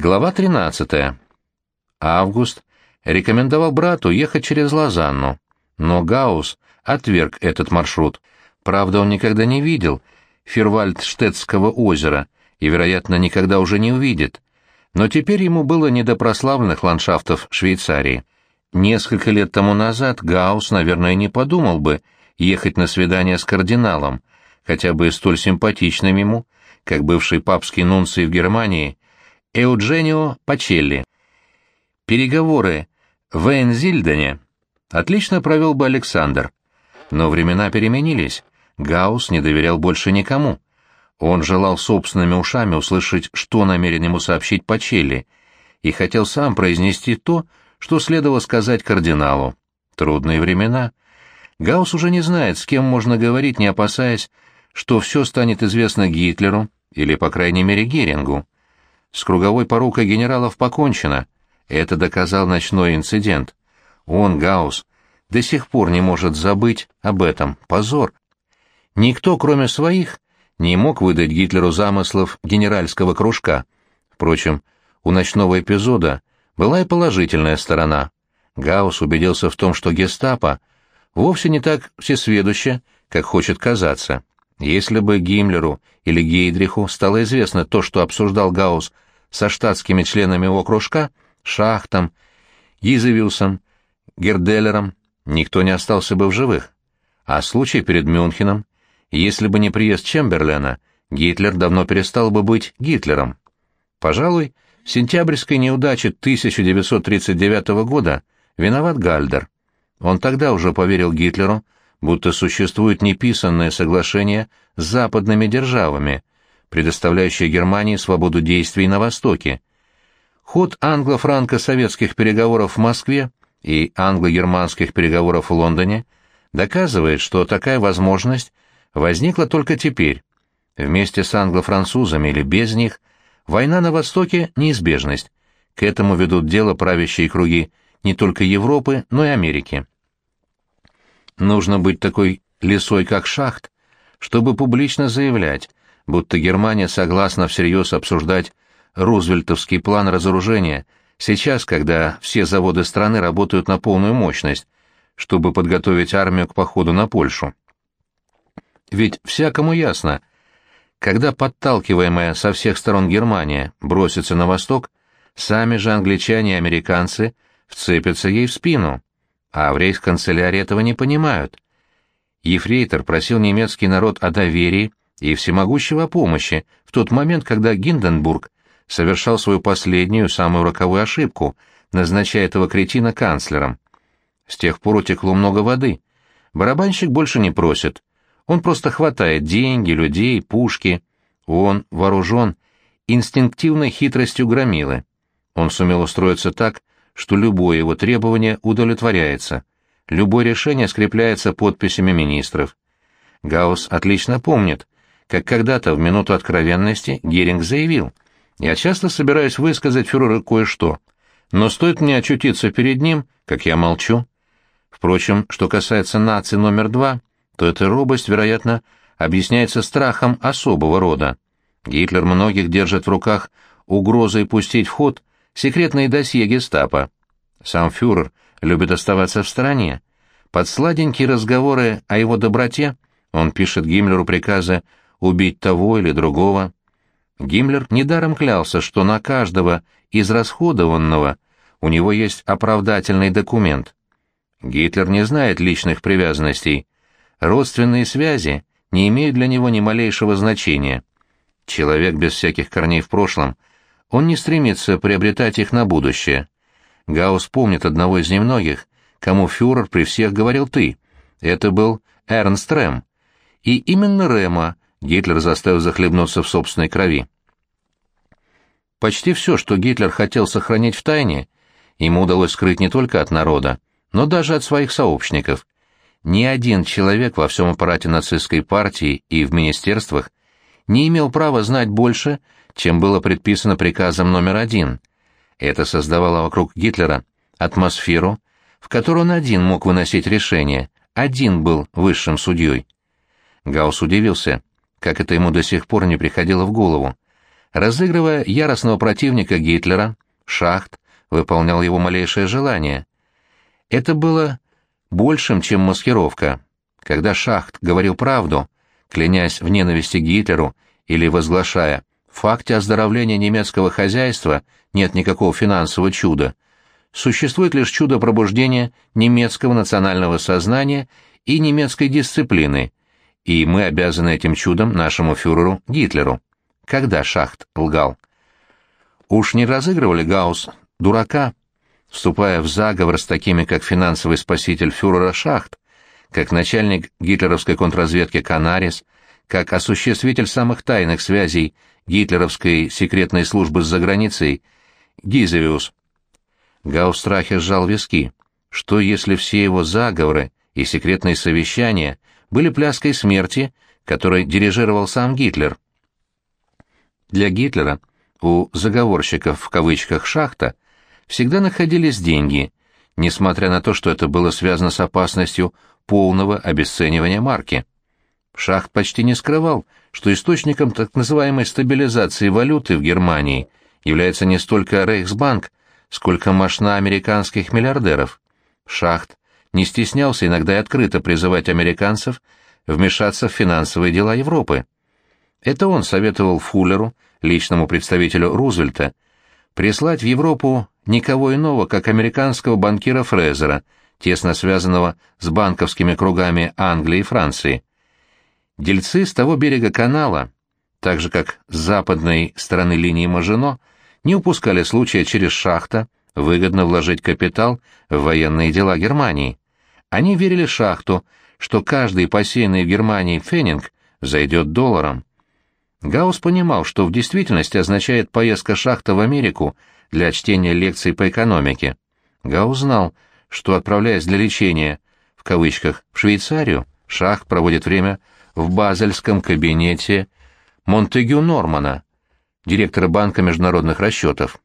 Глава 13. Август рекомендовал брату ехать через Лозанну, но Гаус отверг этот маршрут. Правда, он никогда не видел Фирвальдштетского озера и, вероятно, никогда уже не увидит. Но теперь ему было не до прославленных ландшафтов Швейцарии. Несколько лет тому назад Гаус, наверное, не подумал бы ехать на свидание с кардиналом, хотя бы столь симпатичным ему, как бывший папский нунций в Германии Эудженио Пачелли. Переговоры в Эйнзильдене отлично провел бы Александр. Но времена переменились. Гаус не доверял больше никому. Он желал собственными ушами услышать, что намерен ему сообщить Пачелли, и хотел сам произнести то, что следовало сказать кардиналу. Трудные времена. Гаус уже не знает, с кем можно говорить, не опасаясь, что все станет известно Гитлеру или, по крайней мере, Герингу. С круговой порукой генералов покончено. Это доказал ночной инцидент. Он, Гаус, до сих пор не может забыть об этом. Позор. Никто, кроме своих, не мог выдать Гитлеру замыслов генеральского кружка. Впрочем, у ночного эпизода была и положительная сторона. Гаус убедился в том, что гестапо вовсе не так всесведуще, как хочет казаться. Если бы Гиммлеру или Гейдриху стало известно то, что обсуждал Гаус со штатскими членами его кружка, Шахтом, Гизевиусом, Герделером, никто не остался бы в живых. А случай перед Мюнхеном, если бы не приезд Чемберлена, Гитлер давно перестал бы быть Гитлером. Пожалуй, в сентябрьской неудаче 1939 года виноват Гальдер. Он тогда уже поверил Гитлеру, будто существует неписанное соглашение с западными державами, предоставляющее Германии свободу действий на Востоке. Ход англо-франко-советских переговоров в Москве и англо-германских переговоров в Лондоне доказывает, что такая возможность возникла только теперь. Вместе с англо-французами или без них война на Востоке – неизбежность. К этому ведут дело правящие круги не только Европы, но и Америки. Нужно быть такой лисой, как шахт, чтобы публично заявлять, будто Германия согласна всерьез обсуждать рузвельтовский план разоружения сейчас, когда все заводы страны работают на полную мощность, чтобы подготовить армию к походу на Польшу. Ведь всякому ясно, когда подталкиваемая со всех сторон Германия бросится на восток, сами же англичане и американцы вцепятся ей в спину а в рейхсканцелярии этого не понимают. Ефрейтор просил немецкий народ о доверии и всемогущего помощи в тот момент, когда Гинденбург совершал свою последнюю, самую роковую ошибку, назначая этого кретина канцлером. С тех пор утекло много воды. Барабанщик больше не просит. Он просто хватает деньги, людей, пушки. Он вооружен инстинктивной хитростью громилы. Он сумел устроиться так, что любое его требование удовлетворяется, любое решение скрепляется подписями министров. Гаусс отлично помнит, как когда-то в минуту откровенности Геринг заявил, «Я часто собираюсь высказать фюреру кое-что, но стоит мне очутиться перед ним, как я молчу». Впрочем, что касается нации номер два, то эта робость, вероятно, объясняется страхом особого рода. Гитлер многих держит в руках угрозой пустить в ход секретные досье гестапо. Сам фюрер любит оставаться в стороне. Под сладенькие разговоры о его доброте он пишет Гиммлеру приказы убить того или другого. Гиммлер недаром клялся, что на каждого из расходованного у него есть оправдательный документ. Гитлер не знает личных привязанностей. Родственные связи не имеют для него ни малейшего значения. Человек без всяких корней в прошлом — он не стремится приобретать их на будущее. Гаус помнит одного из немногих, кому фюрер при всех говорил «ты». Это был Эрнст Рэм. И именно Рэма Гитлер заставил захлебнуться в собственной крови. Почти все, что Гитлер хотел сохранить в тайне, ему удалось скрыть не только от народа, но даже от своих сообщников. Ни один человек во всем аппарате нацистской партии и в министерствах не имел права знать больше, чем было предписано приказом номер один. Это создавало вокруг Гитлера атмосферу, в которой он один мог выносить решения, один был высшим судьей. Гаусс удивился, как это ему до сих пор не приходило в голову. Разыгрывая яростного противника Гитлера, Шахт выполнял его малейшее желание. Это было большим, чем маскировка. Когда Шахт говорил правду, клянясь в ненависти Гитлеру или возглашая «в факте оздоровления немецкого хозяйства нет никакого финансового чуда», существует лишь чудо пробуждения немецкого национального сознания и немецкой дисциплины, и мы обязаны этим чудом нашему фюреру Гитлеру. Когда Шахт лгал? Уж не разыгрывали Гаусс дурака, вступая в заговор с такими, как финансовый спаситель фюрера Шахт, как начальник гитлеровской контрразведки Канарис, как осуществитель самых тайных связей гитлеровской секретной службы с заграницей Гизевиус. Гаус в страхе сжал виски. Что если все его заговоры и секретные совещания были пляской смерти, которой дирижировал сам Гитлер? Для Гитлера у заговорщиков в кавычках «шахта» всегда находились деньги, несмотря на то, что это было связано с опасностью полного обесценивания марки. Шахт почти не скрывал, что источником так называемой стабилизации валюты в Германии является не столько Рейхсбанк, сколько мощна американских миллиардеров. Шахт не стеснялся иногда и открыто призывать американцев вмешаться в финансовые дела Европы. Это он советовал Фуллеру, личному представителю Рузвельта, прислать в Европу никого иного, как американского банкира Фрезера, тесно связанного с банковскими кругами Англии и Франции. Дельцы с того берега канала, так же как с западной стороны линии Мажино, не упускали случая через шахта выгодно вложить капитал в военные дела Германии. Они верили шахту, что каждый посеянный в Германии фенинг зайдет долларом. Гаусс понимал, что в действительности означает поездка шахта в Америку для чтения лекций по экономике. Гаусс знал, что, отправляясь для лечения, в кавычках, в Швейцарию, шахт проводит время в базельском кабинете Монтегю Нормана, директора Банка международных расчетов.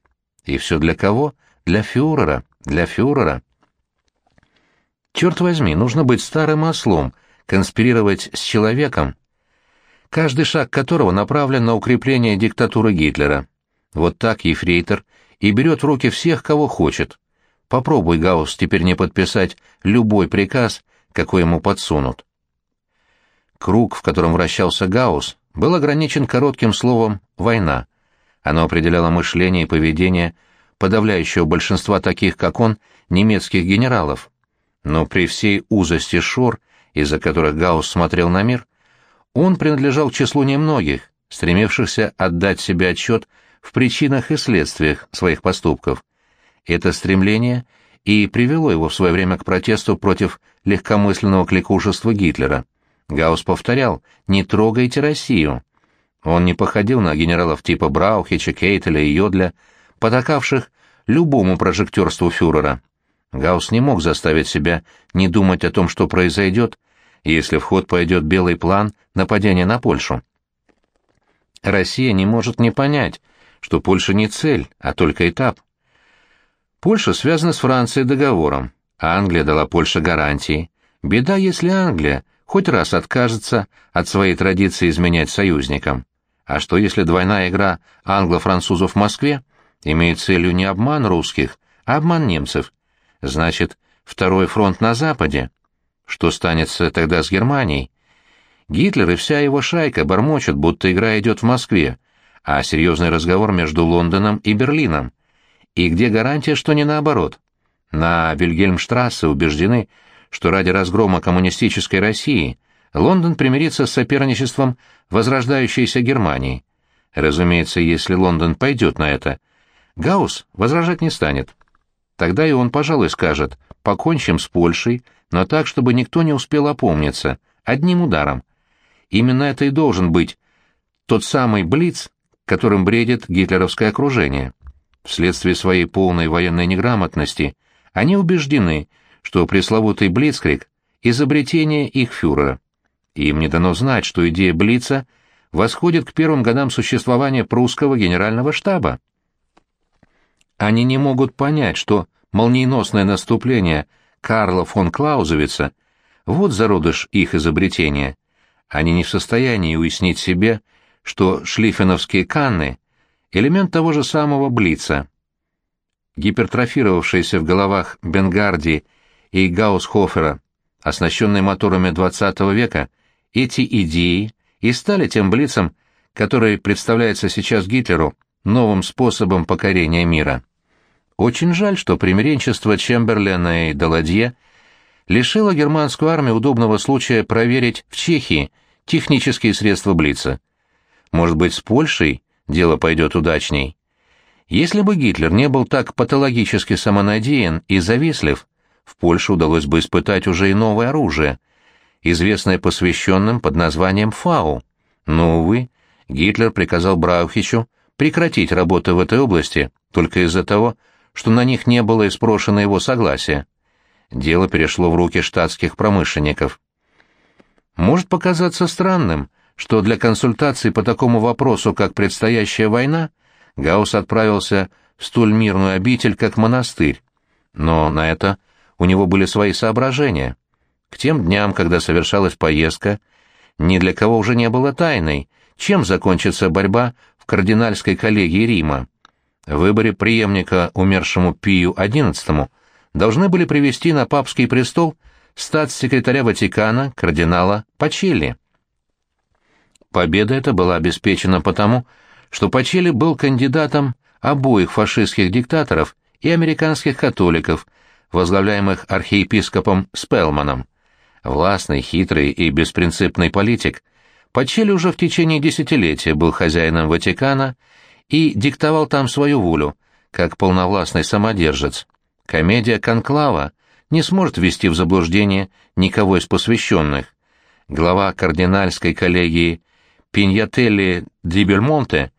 И все для кого? Для фюрера, для фюрера. Черт возьми, нужно быть старым ослом, конспирировать с человеком, каждый шаг которого направлен на укрепление диктатуры Гитлера. Вот так ефрейтор и берет в руки всех, кого хочет. Попробуй, Гаусс, теперь не подписать любой приказ, какой ему подсунут. Круг, в котором вращался Гаусс, был ограничен коротким словом «война». Оно определяло мышление и поведение подавляющего большинства таких, как он, немецких генералов. Но при всей узости шор, из-за которых Гаусс смотрел на мир, он принадлежал к числу немногих, стремившихся отдать себе отчет в причинах и следствиях своих поступков. Это стремление и привело его в свое время к протесту против легкомысленного кликушества Гитлера. Гаусс повторял «Не трогайте Россию». Он не походил на генералов типа Браухича, Кейтеля и Йодля, потакавших любому прожектерству фюрера. Гаусс не мог заставить себя не думать о том, что произойдет, если в ход пойдет белый план нападения на Польшу. Россия не может не понять, что Польша не цель, а только этап. Польша связана с Францией договором, а Англия дала Польше гарантии. Беда, если Англия хоть раз откажется от своей традиции изменять союзникам. А что, если двойная игра англо-французов в Москве имеет целью не обман русских, а обман немцев? Значит, второй фронт на Западе — что станется тогда с Германией? Гитлер и вся его шайка бормочут, будто игра идет в Москве, а серьезный разговор между Лондоном и Берлином. И где гарантия, что не наоборот? На Вильгельмштрассе убеждены, что ради разгрома коммунистической России Лондон примирится с соперничеством возрождающейся Германии. Разумеется, если Лондон пойдет на это, Гаусс возражать не станет. Тогда и он, пожалуй, скажет, покончим с Польшей, но так, чтобы никто не успел опомниться, одним ударом. Именно это и должен быть тот самый Блиц, которым бредит гитлеровское окружение. Вследствие своей полной военной неграмотности они убеждены, что пресловутый Блицкрик — изобретение их фюрера. Им не дано знать, что идея Блица восходит к первым годам существования прусского генерального штаба. Они не могут понять, что молниеносное наступление — Карла фон Клаузовица, вот зародыш их изобретения. Они не в состоянии уяснить себе, что шлиффеновские канны элемент того же самого Блица. Гипертрофировавшиеся в головах Бенгарди и Гаусхофера, оснащенные моторами XX века, эти идеи и стали тем Блицем, который представляется сейчас Гитлеру новым способом покорения мира. Очень жаль, что примиренчество Чемберлена и Даладье лишило германскую армию удобного случая проверить в Чехии технические средства Блица. Может быть, с Польшей дело пойдет удачней. Если бы Гитлер не был так патологически самонадеян и завистлив, в Польше удалось бы испытать уже и новое оружие, известное посвященным под названием «Фау». Но, увы, Гитлер приказал Браухичу прекратить работу в этой области только из-за того, что на них не было испрошено его согласия. Дело перешло в руки штатских промышленников. Может показаться странным, что для консультаций по такому вопросу, как предстоящая война, Гаусс отправился в столь мирную обитель, как монастырь. Но на это у него были свои соображения. К тем дням, когда совершалась поездка, ни для кого уже не было тайной, чем закончится борьба в кардинальской коллегии Рима. В выборе преемника умершему Пию XI должны были привести на папский престол статс-секретаря Ватикана кардинала Пачелли. Победа эта была обеспечена потому, что Пачелли был кандидатом обоих фашистских диктаторов и американских католиков, возглавляемых архиепископом Спелманом. Властный, хитрый и беспринципный политик, Пачелли уже в течение десятилетия был хозяином Ватикана и диктовал там свою волю, как полновластный самодержец. Комедия «Конклава» не сможет ввести в заблуждение никого из посвященных. Глава кардинальской коллегии Пиньятелли Ди Бельмонте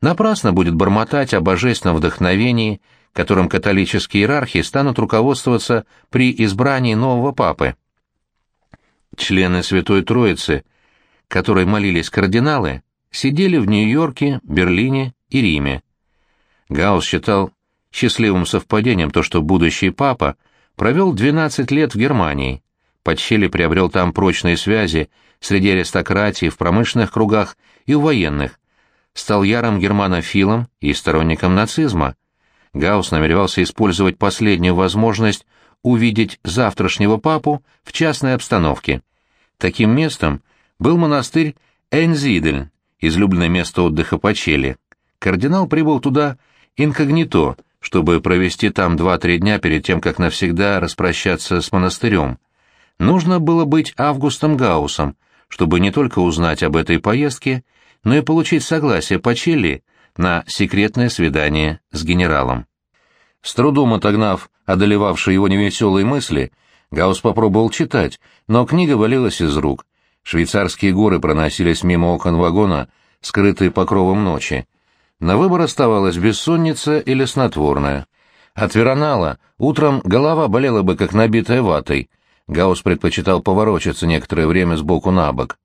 напрасно будет бормотать о божественном вдохновении, которым католические иерархи станут руководствоваться при избрании нового папы. Члены Святой Троицы, которой молились кардиналы, сидели в Нью-Йорке, Берлине и Риме. Гаусс считал счастливым совпадением то, что будущий папа провел 12 лет в Германии. Подщели приобрел там прочные связи среди аристократии, в промышленных кругах и у военных. Стал ярым германофилом и сторонником нацизма. Гаусс намеревался использовать последнюю возможность увидеть завтрашнего папу в частной обстановке. Таким местом был монастырь Эйнзидельн, излюбленное место отдыха Пачели. Кардинал прибыл туда инкогнито, чтобы провести там два-три дня перед тем, как навсегда распрощаться с монастырем. Нужно было быть Августом Гаусом, чтобы не только узнать об этой поездке, но и получить согласие Пачелли на секретное свидание с генералом. С трудом отогнав одолевавшие его невеселые мысли, Гаус попробовал читать, но книга валилась из рук. Швейцарские горы проносились мимо окон вагона, скрытые покровом ночи. На выбор оставалась бессонница или снотворная. От веронала утром голова болела бы, как набитая ватой. Гаус предпочитал поворочиться некоторое время сбоку на бок.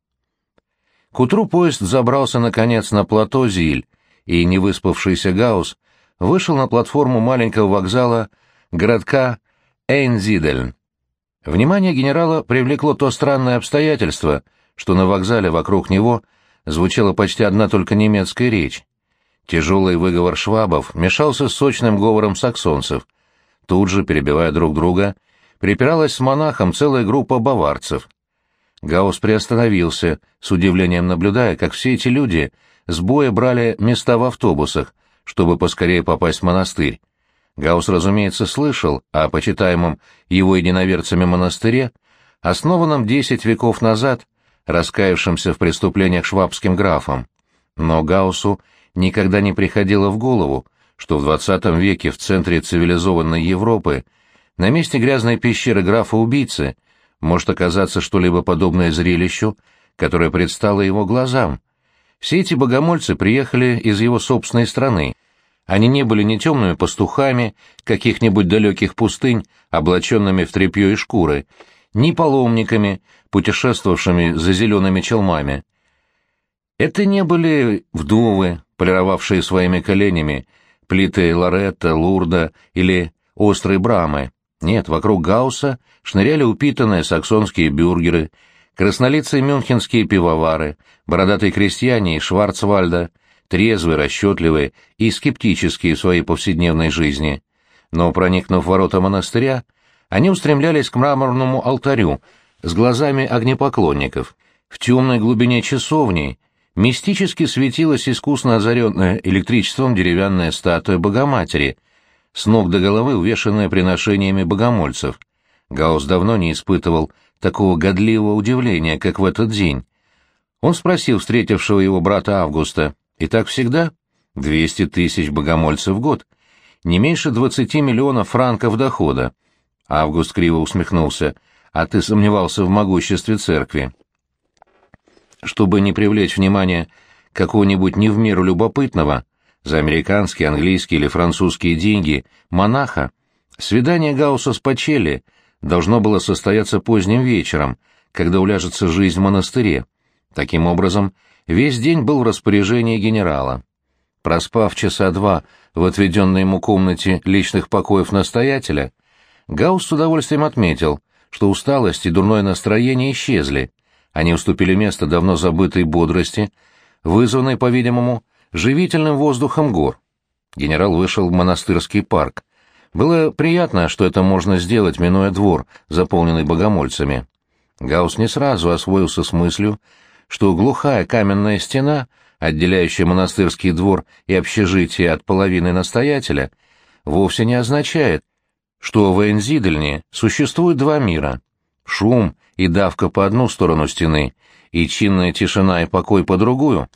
К утру поезд забрался, наконец, на плато Зиль, и невыспавшийся Гаус вышел на платформу маленького вокзала городка Эйнзидельн. Внимание генерала привлекло то странное обстоятельство, что на вокзале вокруг него звучала почти одна только немецкая речь. Тяжелый выговор швабов мешался с сочным говором саксонцев. Тут же, перебивая друг друга, припиралась с монахом целая группа баварцев. Гаус приостановился, с удивлением наблюдая, как все эти люди с боя брали места в автобусах, чтобы поскорее попасть в монастырь. Гаус, разумеется, слышал о почитаемом его единоверцами монастыре, основанном десять веков назад, раскаявшемся в преступлениях швабским графом. Но Гауссу никогда не приходило в голову, что в XX веке в центре цивилизованной Европы на месте грязной пещеры графа-убийцы может оказаться что-либо подобное зрелищу, которое предстало его глазам. Все эти богомольцы приехали из его собственной страны. Они не были ни темными пастухами каких-нибудь далеких пустынь, облаченными в тряпье и шкуры, ни паломниками, путешествовавшими за зелеными челмами. Это не были вдовы, полировавшие своими коленями плиты Лоретта, Лурда или острые брамы. Нет, вокруг Гаусса шныряли упитанные саксонские бюргеры, краснолицые мюнхенские пивовары, бородатые крестьяне из Шварцвальда, трезвые, расчетливые и скептические в своей повседневной жизни. Но, проникнув в ворота монастыря, они устремлялись к мраморному алтарю с глазами огнепоклонников. В темной глубине часовни мистически светилась искусно озаренная электричеством деревянная статуя Богоматери, с ног до головы увешанная приношениями богомольцев. Гаус давно не испытывал такого годливого удивления, как в этот день. Он спросил встретившего его брата Августа, и так всегда? Двести тысяч богомольцев в год. Не меньше двадцати миллионов франков дохода. Август криво усмехнулся. А ты сомневался в могуществе церкви. Чтобы не привлечь внимание какого-нибудь не в меру любопытного, за американские, английские или французские деньги, монаха, свидание Гаусса с Пачелли должно было состояться поздним вечером, когда уляжется жизнь в монастыре. Таким образом, весь день был в распоряжении генерала. Проспав часа два в отведенной ему комнате личных покоев настоятеля, Гаусс с удовольствием отметил, что усталость и дурное настроение исчезли, они уступили место давно забытой бодрости, вызванной, по-видимому, живительным воздухом гор. Генерал вышел в монастырский парк. Было приятно, что это можно сделать, минуя двор, заполненный богомольцами. Гаус не сразу освоился с мыслью, что глухая каменная стена, отделяющая монастырский двор и общежитие от половины настоятеля, вовсе не означает, что в Энзидельне существует два мира — шум и давка по одну сторону стены, и чинная тишина и покой по другую.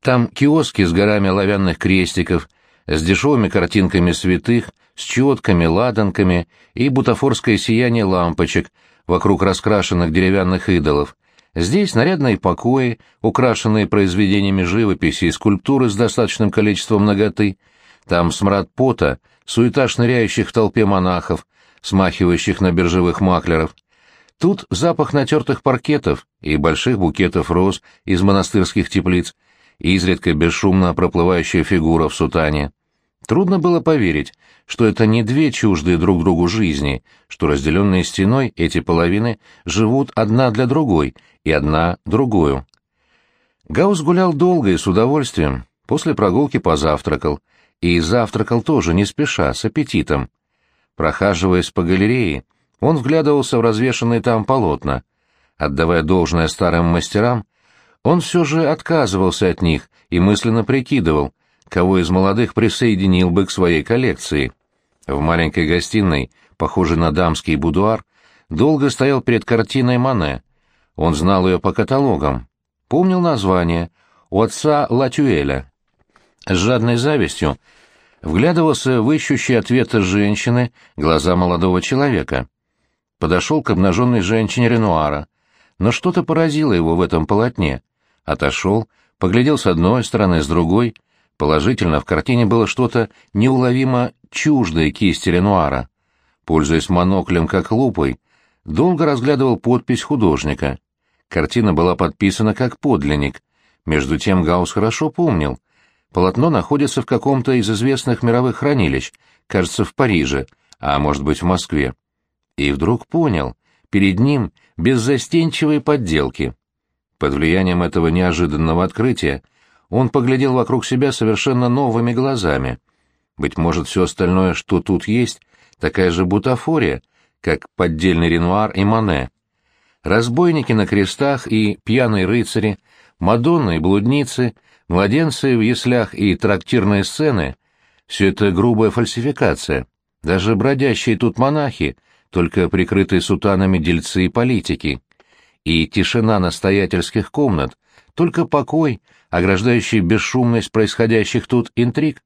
Там киоски с горами оловянных крестиков, с дешевыми картинками святых, с четками, ладанками и бутафорское сияние лампочек вокруг раскрашенных деревянных идолов. Здесь нарядные покои, украшенные произведениями живописи и скульптуры с достаточным количеством ноготы. Там смрад пота, суета шныряющих в толпе монахов, смахивающих на биржевых маклеров. Тут запах натертых паркетов и больших букетов роз из монастырских теплиц, изредка бесшумно проплывающая фигура в сутане. Трудно было поверить, что это не две чуждые друг другу жизни, что разделенные стеной эти половины живут одна для другой и одна другую. Гаус гулял долго и с удовольствием, после прогулки позавтракал, и завтракал тоже не спеша, с аппетитом. Прохаживаясь по галерее, он вглядывался в развешанные там полотна. Отдавая должное старым мастерам, он все же отказывался от них и мысленно прикидывал, кого из молодых присоединил бы к своей коллекции. В маленькой гостиной, похожей на дамский будуар, долго стоял перед картиной Мане. Он знал ее по каталогам, помнил название у отца Латюэля с жадной завистью вглядывался в ищущие ответа женщины глаза молодого человека. Подошел к обнаженной женщине Ренуара, но что-то поразило его в этом полотне. Отошел, поглядел с одной стороны, с другой. Положительно, в картине было что-то неуловимо чуждое кисти Ренуара. Пользуясь моноклем как лупой, долго разглядывал подпись художника. Картина была подписана как подлинник. Между тем Гаус хорошо помнил, Полотно находится в каком-то из известных мировых хранилищ, кажется, в Париже, а может быть в Москве. И вдруг понял, перед ним беззастенчивые подделки. Под влиянием этого неожиданного открытия он поглядел вокруг себя совершенно новыми глазами. Быть может, все остальное, что тут есть, такая же бутафория, как поддельный Ренуар и Мане. Разбойники на крестах и пьяные рыцари, Мадонны и блудницы — Младенцы в яслях и трактирные сцены — все это грубая фальсификация. Даже бродящие тут монахи, только прикрытые сутанами дельцы и политики. И тишина настоятельских комнат, только покой, ограждающий бесшумность происходящих тут интриг.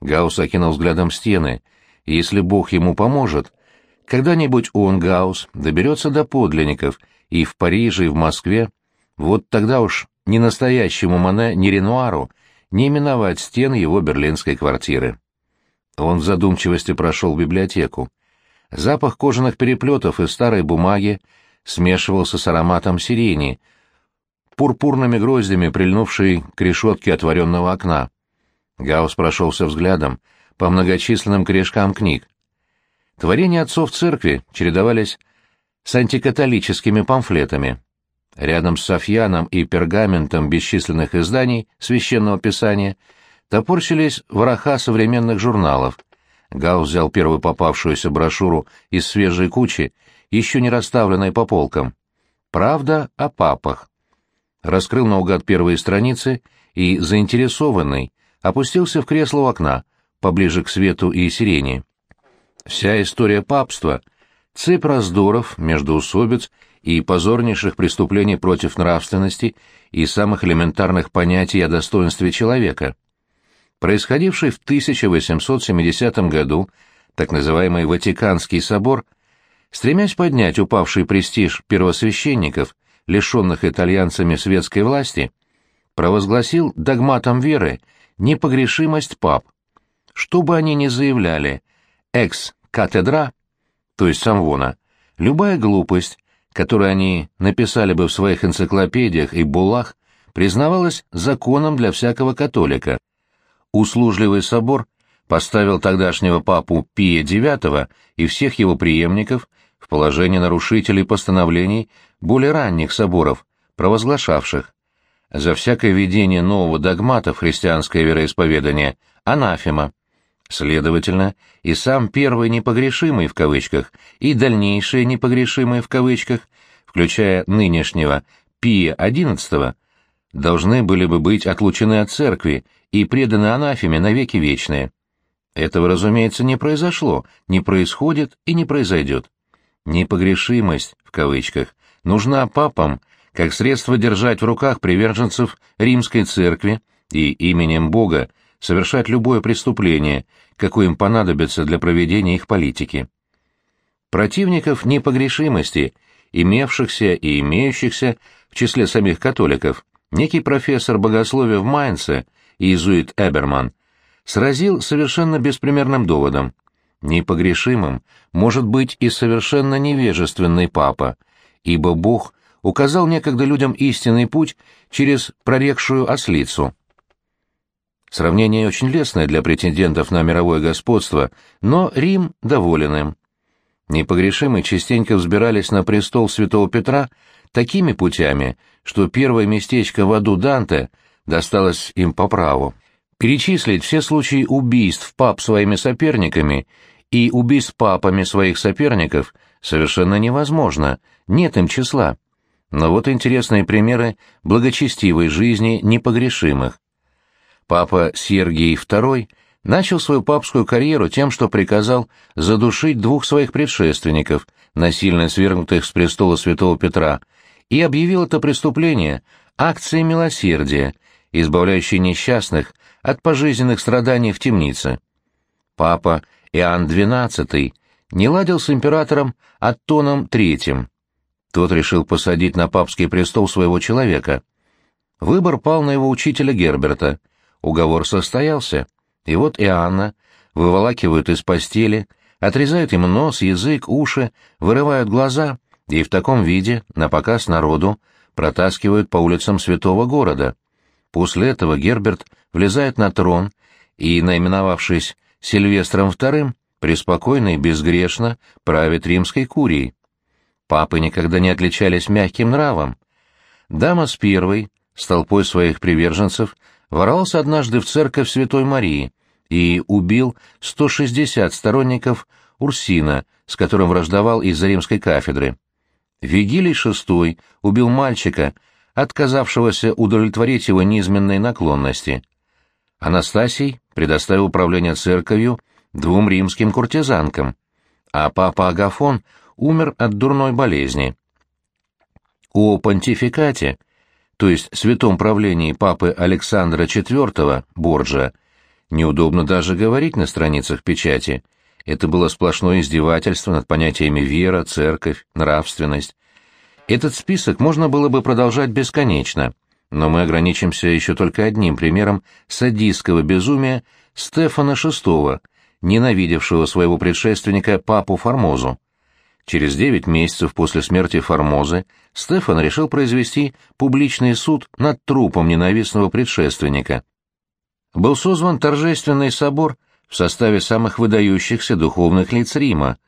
Гаус окинул взглядом стены. Если Бог ему поможет, когда-нибудь он, Гаус, доберется до подлинников и в Париже, и в Москве. Вот тогда уж ни настоящему Мане, ни Ренуару не миновать стен его берлинской квартиры. Он в задумчивости прошел в библиотеку. Запах кожаных переплетов и старой бумаги смешивался с ароматом сирени, пурпурными гроздями прильнувшей к решетке отворенного окна. Гаус прошелся взглядом по многочисленным корешкам книг. Творения отцов церкви чередовались с антикатолическими памфлетами. Рядом с Софьяном и пергаментом бесчисленных изданий священного писания топорщились вороха современных журналов. Гаус взял первую попавшуюся брошюру из свежей кучи, еще не расставленной по полкам. «Правда о папах». Раскрыл наугад первые страницы и, заинтересованный, опустился в кресло у окна, поближе к свету и сирене. Вся история папства — цепь раздоров, междоусобиц и позорнейших преступлений против нравственности и самых элементарных понятий о достоинстве человека. Происходивший в 1870 году так называемый Ватиканский собор, стремясь поднять упавший престиж первосвященников, лишенных итальянцами светской власти, провозгласил догматом веры непогрешимость пап. Что бы они ни заявляли, экс-катедра, то есть самвона, любая глупость, которую они написали бы в своих энциклопедиях и буллах, признавалась законом для всякого католика. Услужливый собор поставил тогдашнего папу Пия IX и всех его преемников положение нарушителей постановлений более ранних соборов, провозглашавших за всякое ведение нового догмата в христианское вероисповедание анафема. Следовательно, и сам первый непогрешимый в кавычках, и дальнейшие непогрешимые в кавычках, включая нынешнего Пия XI, должны были бы быть отлучены от церкви и преданы анафеме навеки вечные. Этого, разумеется, не произошло, не происходит и не произойдет. Непогрешимость, в кавычках, нужна папам как средство держать в руках приверженцев римской церкви и именем Бога совершать любое преступление, какое им понадобится для проведения их политики. Противников непогрешимости, имевшихся и имеющихся в числе самих католиков, некий профессор богословия в Майнце, иезуит Эберман, сразил совершенно беспримерным доводом. Непогрешимым может быть и совершенно невежественный папа, ибо Бог указал некогда людям истинный путь через прорекшую ослицу. Сравнение очень лестное для претендентов на мировое господство, но Рим доволен им. Непогрешимые частенько взбирались на престол святого Петра такими путями, что первое местечко в аду Данте досталось им по праву. Перечислить все случаи убийств пап своими соперниками и убийств папами своих соперников совершенно невозможно, нет им числа. Но вот интересные примеры благочестивой жизни непогрешимых. Папа Сергий II начал свою папскую карьеру тем, что приказал задушить двух своих предшественников, насильно свергнутых с престола святого Петра, и объявил это преступление акцией милосердия, избавляющей несчастных от пожизненных страданий в темнице. Папа Иоанн XII не ладил с императором Аттоном III, тот решил посадить на папский престол своего человека. Выбор пал на его учителя Герберта. Уговор состоялся. И вот Иоанна выволакивают из постели, отрезают ему нос, язык, уши, вырывают глаза и в таком виде, на показ народу, протаскивают по улицам святого города. После этого Герберт влезает на трон и, наименовавшись Сильвестром II, преспокойно и безгрешно правит римской курией. Папы никогда не отличались мягким нравом. Дамас I с толпой своих приверженцев ворвался однажды в церковь Святой Марии и убил 160 сторонников Урсина, с которым враждовал из-за римской кафедры. Вигилий VI убил мальчика, отказавшегося удовлетворить его низменные наклонности. Анастасий предоставил управление церковью двум римским куртизанкам, а папа Агафон умер от дурной болезни. О понтификате, то есть святом правлении папы Александра IV Борджа, неудобно даже говорить на страницах печати. Это было сплошное издевательство над понятиями вера, церковь, нравственность. Этот список можно было бы продолжать бесконечно, но мы ограничимся еще только одним примером садистского безумия Стефана VI, ненавидевшего своего предшественника папу Формозу. Через девять месяцев после смерти Формозы Стефан решил произвести публичный суд над трупом ненавистного предшественника. Был созван торжественный собор в составе самых выдающихся духовных лиц Рима.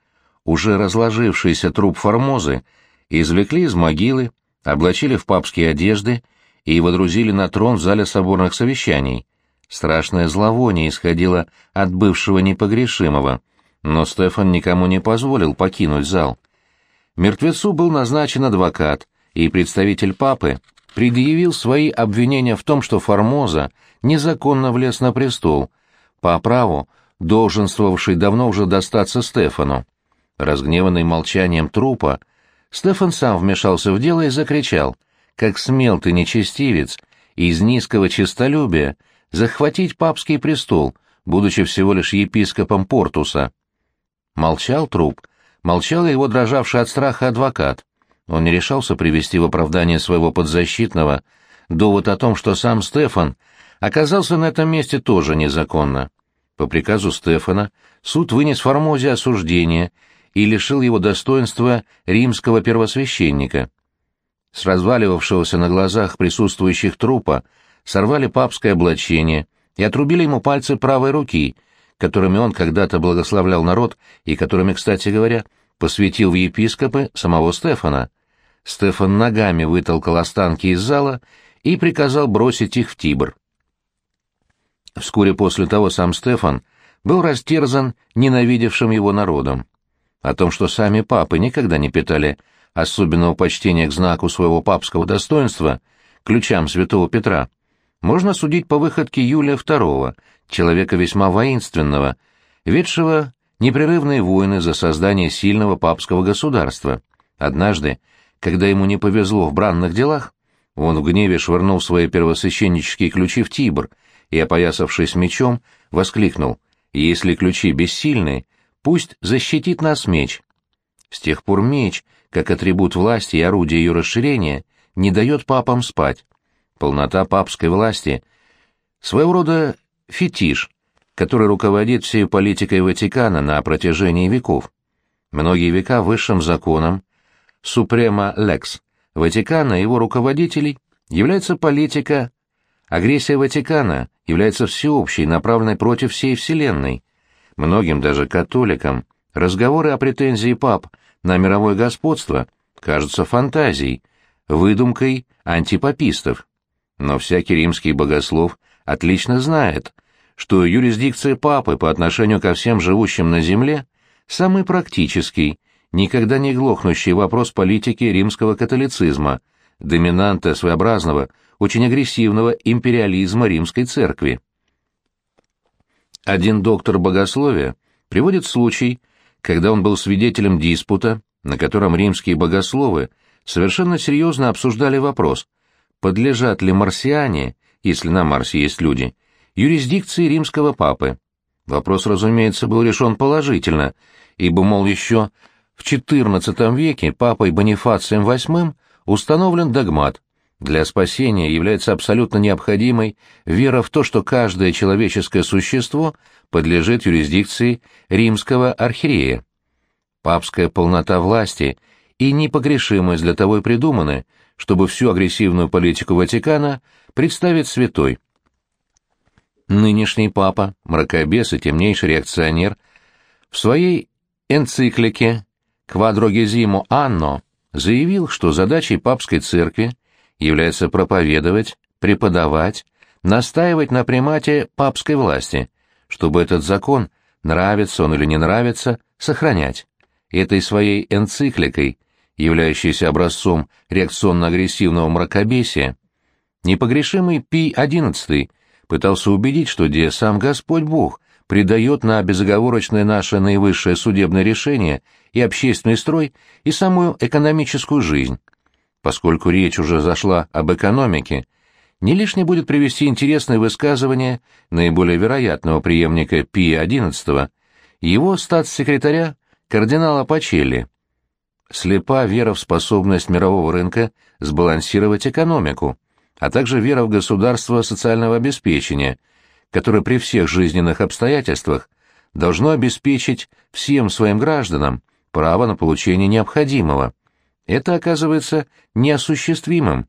Уже разложившийся труп Формозы извлекли из могилы, облачили в папские одежды и водрузили на трон в зале соборных совещаний. Страшное зловоние исходило от бывшего непогрешимого, но Стефан никому не позволил покинуть зал. Мертвецу был назначен адвокат, и представитель папы предъявил свои обвинения в том, что Формоза незаконно влез на престол, по праву долженствовавший давно уже достаться Стефану. Разгневанный молчанием трупа, Стефан сам вмешался в дело и закричал, «Как смел ты, нечестивец, из низкого честолюбия захватить папский престол, будучи всего лишь епископом Портуса!» Молчал труп, молчал его дрожавший от страха адвокат. Он не решался привести в оправдание своего подзащитного довод о том, что сам Стефан оказался на этом месте тоже незаконно. По приказу Стефана суд вынес Формозе осуждение и лишил его достоинства римского первосвященника. С разваливавшегося на глазах присутствующих трупа сорвали папское облачение и отрубили ему пальцы правой руки, которыми он когда-то благословлял народ и которыми, кстати говоря, посвятил в епископы самого Стефана. Стефан ногами вытолкал останки из зала и приказал бросить их в Тибр. Вскоре после того сам Стефан был растерзан ненавидевшим его народом. О том, что сами папы никогда не питали особенного почтения к знаку своего папского достоинства, ключам святого Петра, можно судить по выходке Юлия II, человека весьма воинственного, ведшего непрерывные войны за создание сильного папского государства. Однажды, когда ему не повезло в бранных делах, он в гневе швырнул свои первосвященнические ключи в Тибр и, опоясавшись мечом, воскликнул «Если ключи бессильны, пусть защитит нас меч». С тех пор меч, как атрибут власти и орудие ее расширения, не дает папам спать. Полнота папской власти — своего рода фетиш, который руководит всей политикой Ватикана на протяжении веков. Многие века высшим законом Супрема Лекс Ватикана и его руководителей является политика, агрессия Ватикана является всеобщей, направленной против всей Вселенной. Многим, даже католикам, разговоры о претензии пап на мировое господство кажутся фантазией, выдумкой антипапистов. Но всякий римский богослов отлично знает, что юрисдикция папы по отношению ко всем живущим на земле самый практический, никогда не глохнущий вопрос политики римского католицизма, доминанта своеобразного, очень агрессивного империализма римской церкви. Один доктор богословия приводит случай, когда он был свидетелем диспута, на котором римские богословы совершенно серьезно обсуждали вопрос, подлежат ли марсиане, если на Марсе есть люди, юрисдикции римского папы. Вопрос, разумеется, был решен положительно, ибо, мол, еще в XIV веке папой Бонифацием VIII установлен догмат. Для спасения является абсолютно необходимой вера в то, что каждое человеческое существо подлежит юрисдикции римского архиерея. Папская полнота власти и непогрешимость для того и придуманы, чтобы всю агрессивную политику Ватикана представить святой. Нынешний папа, мракобес и темнейший реакционер, в своей энциклике Квадрогезимо Анно заявил, что задачей папской церкви является проповедовать, преподавать, настаивать на примате папской власти, чтобы этот закон, нравится он или не нравится, сохранять. Этой своей энцикликой, являющейся образцом реакционно-агрессивного мракобесия, непогрешимый Пий XI пытался убедить, что где сам Господь Бог придает на безоговорочное наше наивысшее судебное решение и общественный строй, и самую экономическую жизнь. Поскольку речь уже зашла об экономике, не лишне будет привести интересное высказывание наиболее вероятного преемника Пия XI, его статс-секретаря кардинала Пачелли. Слепа вера в способность мирового рынка сбалансировать экономику, а также вера в государство социального обеспечения, которое при всех жизненных обстоятельствах должно обеспечить всем своим гражданам право на получение необходимого. Это оказывается неосуществимым.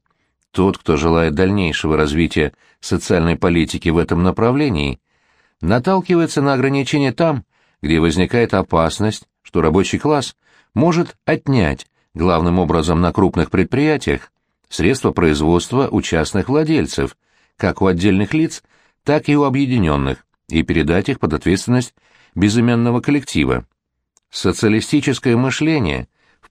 Тот, кто желает дальнейшего развития социальной политики в этом направлении, наталкивается на ограничения там, где возникает опасность, что рабочий класс может отнять, главным образом на крупных предприятиях, средства производства у частных владельцев, как у отдельных лиц, так и у объединенных, и передать их под ответственность безыменного коллектива. Социалистическое мышление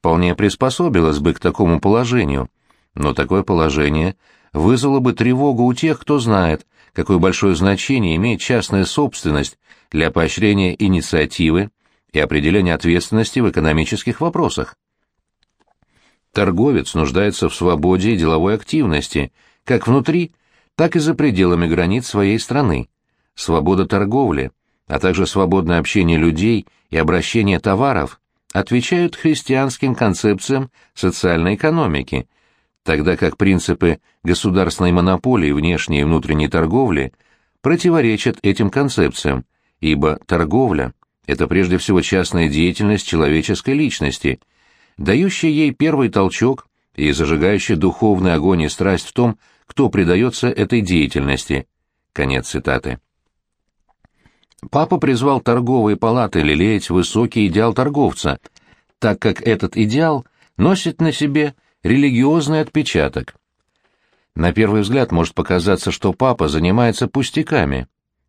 вполне приспособилось бы к такому положению, но такое положение вызвало бы тревогу у тех, кто знает, какое большое значение имеет частная собственность для поощрения инициативы и определения ответственности в экономических вопросах. Торговец нуждается в свободе и деловой активности, как внутри, так и за пределами границ своей страны. Свобода торговли, а также свободное общение людей и обращение товаров отвечают христианским концепциям социальной экономики, тогда как принципы государственной монополии внешней и внутренней торговли противоречат этим концепциям, ибо торговля – это прежде всего частная деятельность человеческой личности, дающая ей первый толчок и зажигающая духовный огонь и страсть в том, кто предается этой деятельности. Конец цитаты. Папа призвал торговые палаты лелеять высокий идеал торговца, так как этот идеал носит на себе религиозный отпечаток. На первый взгляд может показаться, что папа занимается пустяками.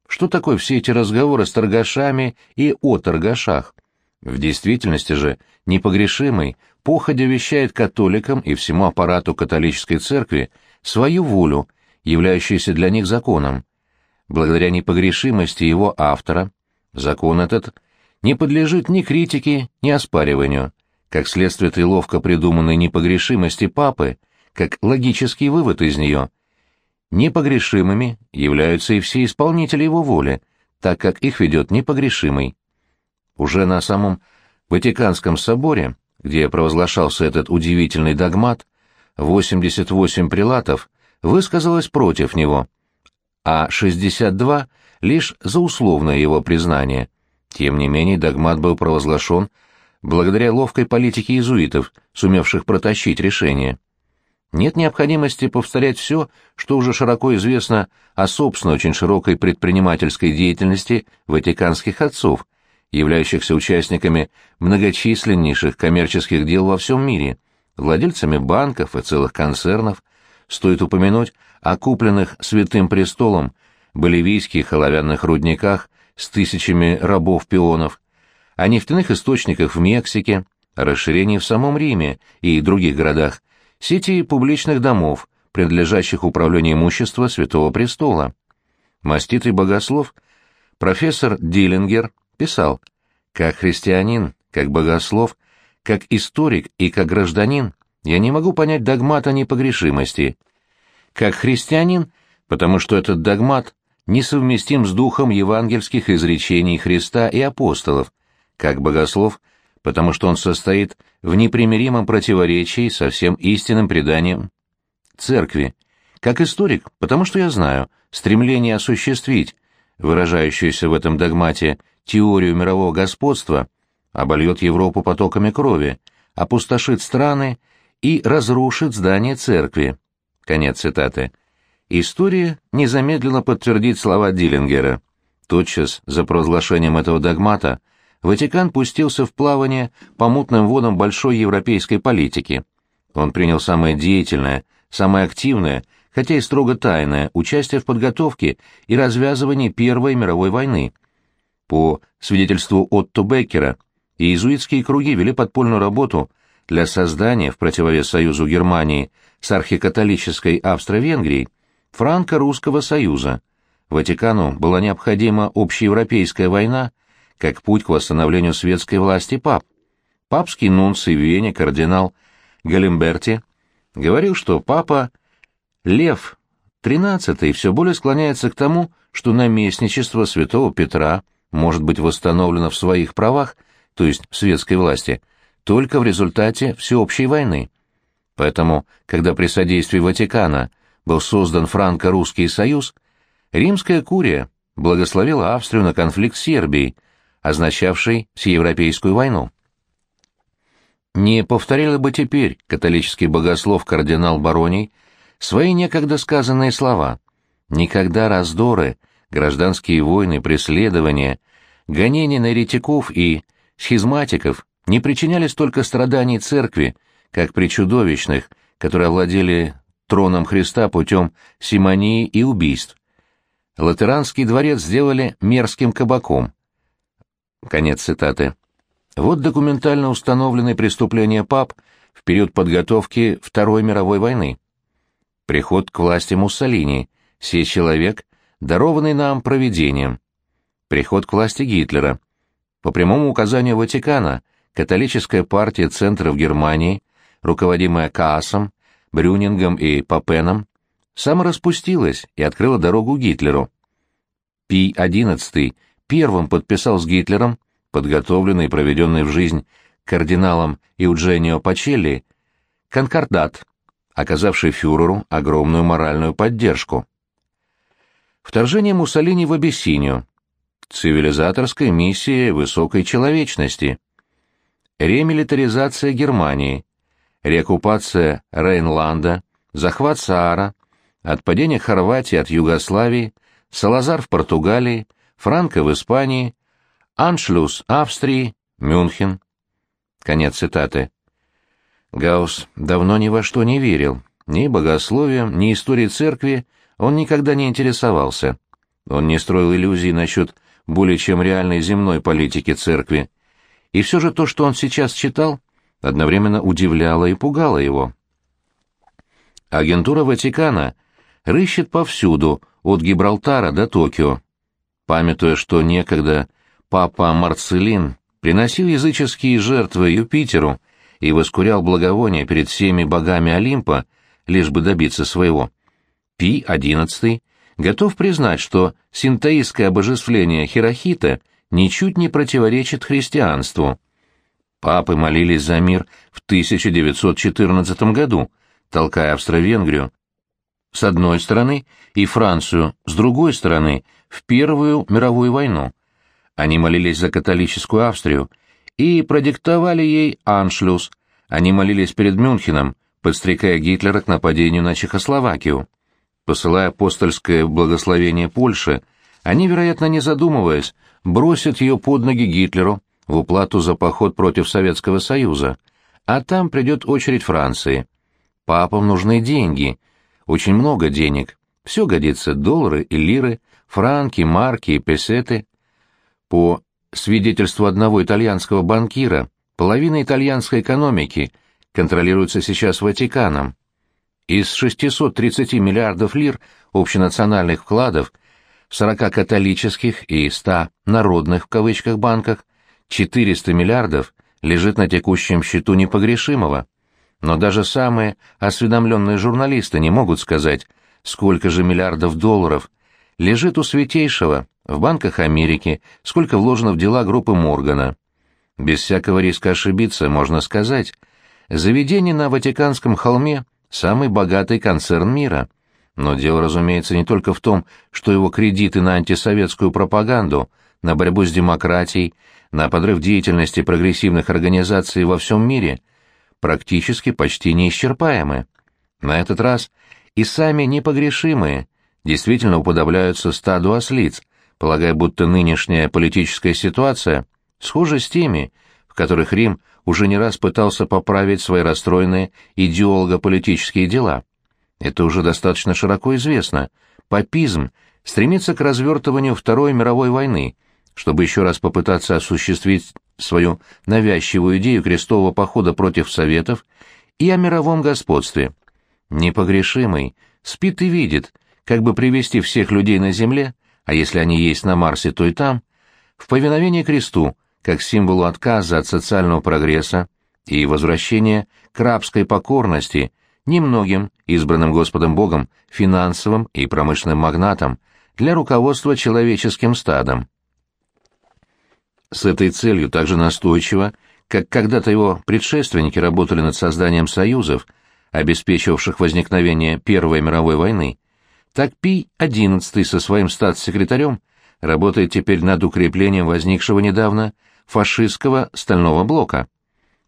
Что такое все эти разговоры с торгашами и о торгашах? В действительности же непогрешимый походя вещает католикам и всему аппарату католической церкви свою волю, являющуюся для них законом. Благодаря непогрешимости его автора, закон этот не подлежит ни критике, ни оспариванию, как следствие этой ловко придуманной непогрешимости папы, как логический вывод из нее. Непогрешимыми являются и все исполнители его воли, так как их ведет непогрешимый. Уже на самом Ватиканском соборе, где провозглашался этот удивительный догмат, 88 прилатов высказалось против него, а 62 лишь за условное его признание. Тем не менее, догмат был провозглашен благодаря ловкой политике иезуитов, сумевших протащить решение. Нет необходимости повторять все, что уже широко известно о собственной очень широкой предпринимательской деятельности ватиканских отцов, являющихся участниками многочисленнейших коммерческих дел во всем мире, владельцами банков и целых концернов. Стоит упомянуть о купленных Святым Престолом боливийских оловянных рудниках с тысячами рабов-пионов, о нефтяных источниках в Мексике, расширении в самом Риме и других городах, сети публичных домов, принадлежащих управлению имущества Святого Престола. Маститый богослов, профессор Диллингер, писал, «Как христианин, как богослов, как историк и как гражданин, я не могу понять догмата непогрешимости, как христианин, потому что этот догмат несовместим с духом евангельских изречений Христа и апостолов, как богослов, потому что он состоит в непримиримом противоречии со всем истинным преданием церкви, как историк, потому что я знаю стремление осуществить, выражающуюся в этом догмате, теорию мирового господства, обольет Европу потоками крови, опустошит страны и разрушит здание церкви. Конец цитаты. История незамедленно подтвердит слова Диллингера. Тотчас за провозглашением этого догмата Ватикан пустился в плавание по мутным водам большой европейской политики. Он принял самое деятельное, самое активное, хотя и строго тайное, участие в подготовке и развязывании Первой мировой войны. По свидетельству Отто Беккера, иезуитские круги вели подпольную работу для создания, в противовес Союзу Германии, с архикатолической Австро-Венгрией, франко-русского союза. Ватикану была необходима общеевропейская война как путь к восстановлению светской власти пап. Папский нунций в Вене кардинал Галимберти говорил, что папа Лев XIII все более склоняется к тому, что наместничество святого Петра может быть восстановлено в своих правах, то есть в светской власти, только в результате всеобщей войны. Поэтому, когда при содействии Ватикана был создан франко-русский союз, римская курия благословила Австрию на конфликт с Сербией, означавший всеевропейскую войну. Не повторил бы теперь католический богослов кардинал Бароний свои некогда сказанные слова «Никогда раздоры, гражданские войны, преследования, гонения на еретиков и схизматиков не причиняли столько страданий церкви, как при чудовищных, которые овладели троном Христа путем симонии и убийств. Латеранский дворец сделали мерзким кабаком. Конец цитаты. Вот документально установленные преступления пап в период подготовки Второй мировой войны. Приход к власти Муссолини, сей человек, дарованный нам провидением. Приход к власти Гитлера. По прямому указанию Ватикана, католическая партия центра в Германии, руководимая Каасом, Брюнингом и Папеном, самораспустилась и открыла дорогу Гитлеру. Пий XI первым подписал с Гитлером, подготовленный и проведенный в жизнь кардиналом Иудженио Пачелли, конкордат, оказавший фюреру огромную моральную поддержку. Вторжение Муссолини в Абиссинию. Цивилизаторская миссия высокой человечности. Ремилитаризация Германии. Реоккупация Рейнланда. Захват Саара. Отпадение Хорватии от Югославии. Салазар в Португалии. Франко в Испании. Аншлюс Австрии. Мюнхен. Конец цитаты. Гаусс давно ни во что не верил. Ни богословием, ни историей церкви он никогда не интересовался. Он не строил иллюзий насчет более чем реальной земной политики церкви. И все же то, что он сейчас читал, одновременно удивляло и пугало его. Агентура Ватикана рыщет повсюду, от Гибралтара до Токио. Памятуя, что некогда папа Марцелин приносил языческие жертвы Юпитеру и воскурял благовония перед всеми богами Олимпа, лишь бы добиться своего. Пи XI готов признать, что синтоистское обожествление Хирохита ничуть не противоречит христианству. Папы молились за мир в 1914 году, толкая Австро-Венгрию с одной стороны и Францию с другой стороны в Первую мировую войну. Они молились за католическую Австрию и продиктовали ей аншлюс. Они молились перед Мюнхеном, подстрекая Гитлера к нападению на Чехословакию. Посылая апостольское благословение Польше, они, вероятно, не задумываясь, бросят ее под ноги Гитлеру в уплату за поход против Советского Союза, а там придет очередь Франции. Папам нужны деньги, очень много денег, все годится, доллары и лиры, франки, марки и песеты. По свидетельству одного итальянского банкира, половина итальянской экономики контролируется сейчас Ватиканом. Из 630 миллиардов лир общенациональных вкладов в 40 католических и 100 «народных» в кавычках банках 400 миллиардов лежит на текущем счету непогрешимого. Но даже самые осведомленные журналисты не могут сказать, сколько же миллиардов долларов лежит у Святейшего в банках Америки, сколько вложено в дела группы Моргана. Без всякого риска ошибиться можно сказать, заведение на Ватиканском холме – самый богатый концерн мира. Но дело, разумеется, не только в том, что его кредиты на антисоветскую пропаганду, на борьбу с демократией, на подрыв деятельности прогрессивных организаций во всем мире практически почти неисчерпаемы. На этот раз и сами непогрешимые действительно уподобляются стаду ослиц, полагая, будто нынешняя политическая ситуация схожа с теми, в которых Рим уже не раз пытался поправить свои расстроенные идеолого-политические дела. Это уже достаточно широко известно. Папизм стремится к развертыванию Второй мировой войны, чтобы еще раз попытаться осуществить свою навязчивую идею крестового похода против Советов и о мировом господстве. Непогрешимый, спит и видит, как бы привести всех людей на Земле, а если они есть на Марсе, то и там, в повиновение кресту, как символу отказа от социального прогресса и возвращения к рабской покорности немногим избранным Господом Богом финансовым и промышленным магнатам для руководства человеческим стадом. С этой целью также настойчиво, как когда-то его предшественники работали над созданием союзов, обеспечивавших возникновение Первой мировой войны, так Пий XI со своим статс-секретарем работает теперь над укреплением возникшего недавно фашистского стального блока.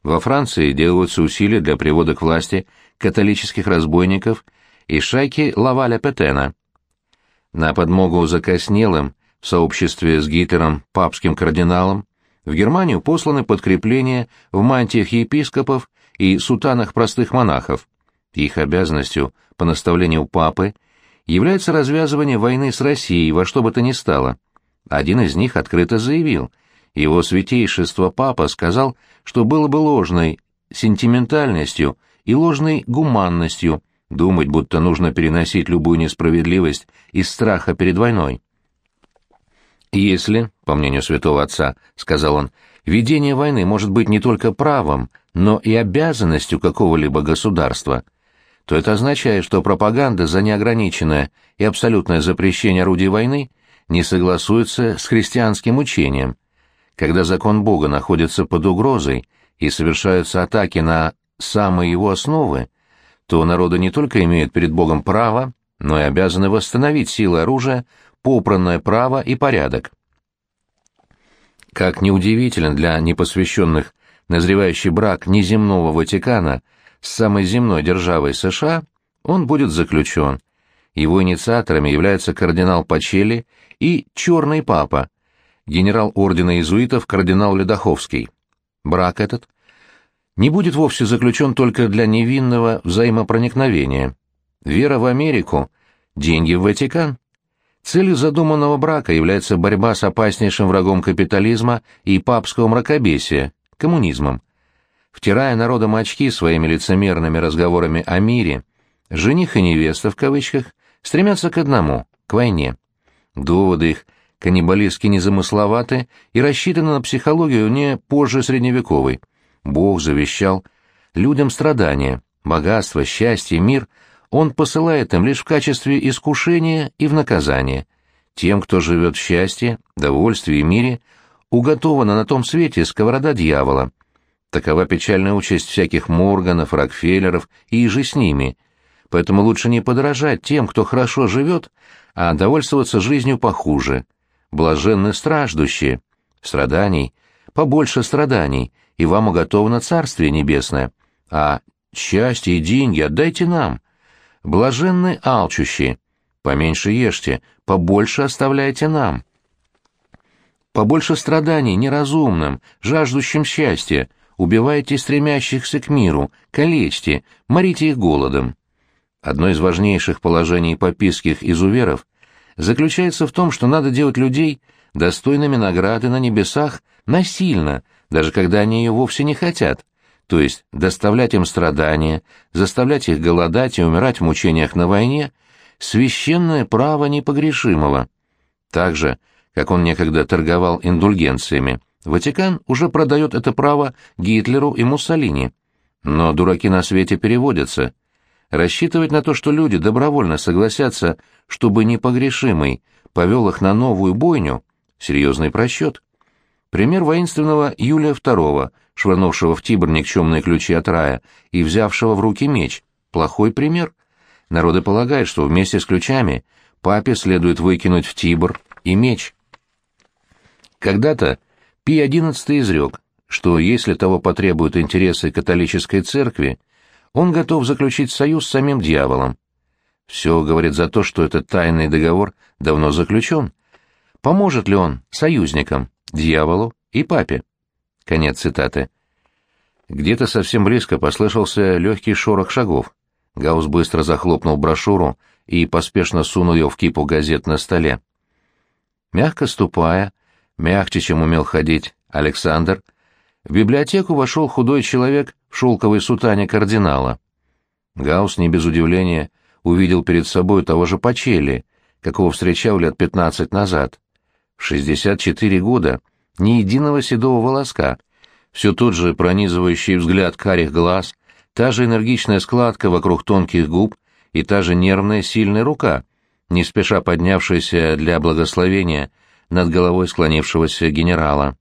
Во Франции делаются усилия для привода к власти католических разбойников и шайки Лаваля Петена. На подмогу закоснелым в сообществе с Гитлером папским кардиналом в Германию посланы подкрепления в мантиях епископов и сутанах простых монахов. Их обязанностью, по наставлению папы, является развязывание войны с Россией во что бы то ни стало. Один из них открыто заявил, его святейшество папа сказал, что было бы ложной сентиментальностью и ложной гуманностью думать, будто нужно переносить любую несправедливость из страха перед войной. «Если, по мнению святого отца, — сказал он, — ведение войны может быть не только правом, но и обязанностью какого-либо государства, то это означает, что пропаганда за неограниченное и абсолютное запрещение орудий войны не согласуется с христианским учением. Когда закон Бога находится под угрозой и совершаются атаки на самые его основы, то народы не только имеют перед Богом право, но и обязаны восстановить силы оружия попранное право и порядок. Как неудивителен для непосвященных назревающий брак неземного Ватикана с самой земной державой США, он будет заключен. Его инициаторами являются кардинал Пачели и Черный Папа, генерал ордена иезуитов кардинал Ледоховский. Брак этот не будет вовсе заключен только для невинного взаимопроникновения. Вера в Америку, деньги в Ватикан. Целью задуманного брака является борьба с опаснейшим врагом капитализма и папского мракобесия – коммунизмом. Втирая народам очки своими лицемерными разговорами о мире, жених и невеста в кавычках стремятся к одному – к войне. Доводы их каннибалистски незамысловаты и рассчитаны на психологию не позже средневековой. Бог завещал людям страдания, богатство, счастье, мир – он посылает им лишь в качестве искушения и в наказание. Тем, кто живет в счастье, довольстве и мире, уготована на том свете сковорода дьявола. Такова печальная участь всяких Морганов, Рокфеллеров и же с ними. Поэтому лучше не подражать тем, кто хорошо живет, а довольствоваться жизнью похуже. Блаженны страждущие. Страданий, побольше страданий, и вам уготовано Царствие Небесное. А счастье и деньги отдайте нам. Блаженны алчущие. Поменьше ешьте, побольше оставляйте нам. Побольше страданий неразумным, жаждущим счастья, убивайте стремящихся к миру, калечьте, морите их голодом. Одно из важнейших положений папистских изуверов заключается в том, что надо делать людей достойными награды на небесах насильно, даже когда они ее вовсе не хотят, то есть доставлять им страдания, заставлять их голодать и умирать в мучениях на войне, священное право непогрешимого. Так же, как он некогда торговал индульгенциями, Ватикан уже продает это право Гитлеру и Муссолини. Но дураки на свете переводятся. Рассчитывать на то, что люди добровольно согласятся, чтобы непогрешимый повел их на новую бойню, серьезный просчет. Пример воинственного Юлия II, швырнувшего в Тибр никчемные ключи от рая и взявшего в руки меч. Плохой пример. Народы полагают, что вместе с ключами папе следует выкинуть в Тибр и меч. Когда-то Пий XI изрек, что если того потребуют интересы католической церкви, он готов заключить союз с самим дьяволом. Все говорит за то, что этот тайный договор давно заключен. Поможет ли он союзникам? дьяволу и папе. Конец цитаты. Где-то совсем близко послышался легкий шорох шагов. Гаус быстро захлопнул брошюру и поспешно сунул ее в кипу газет на столе. Мягко ступая, мягче, чем умел ходить Александр, в библиотеку вошел худой человек в шелковой сутане кардинала. Гаус не без удивления увидел перед собой того же Пачели, какого встречал лет пятнадцать назад. В 64 года ни единого седого волоска, все тот же пронизывающий взгляд карих глаз, та же энергичная складка вокруг тонких губ и та же нервная сильная рука, не спеша поднявшаяся для благословения над головой склонившегося генерала.